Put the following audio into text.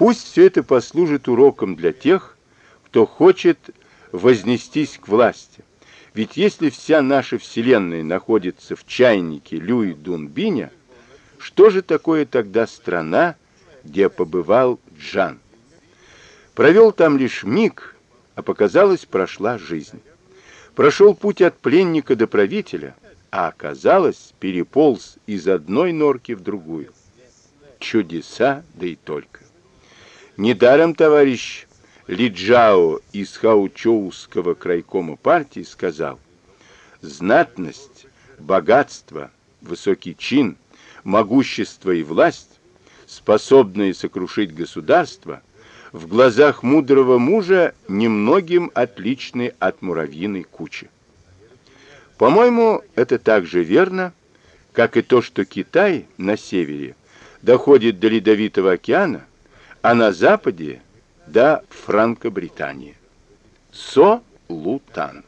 Пусть все это послужит уроком для тех, кто хочет вознестись к власти. Ведь если вся наша Вселенная находится в чайнике Люи Дунбиня, что же такое тогда страна, где побывал Джан? Провел там лишь миг, а показалось, прошла жизнь. Прошел путь от пленника до правителя, а оказалось, переполз из одной норки в другую. Чудеса, да и только. Недаром товарищ Лиджао из Хаучоуского крайкома партии сказал, знатность, богатство, высокий чин, могущество и власть, способные сокрушить государство, в глазах мудрого мужа немногим отличны от муравьиной кучи. По-моему, это так же верно, как и то, что Китай на севере доходит до Ледовитого океана, а на западе до Франко-Британии. Со Лутан.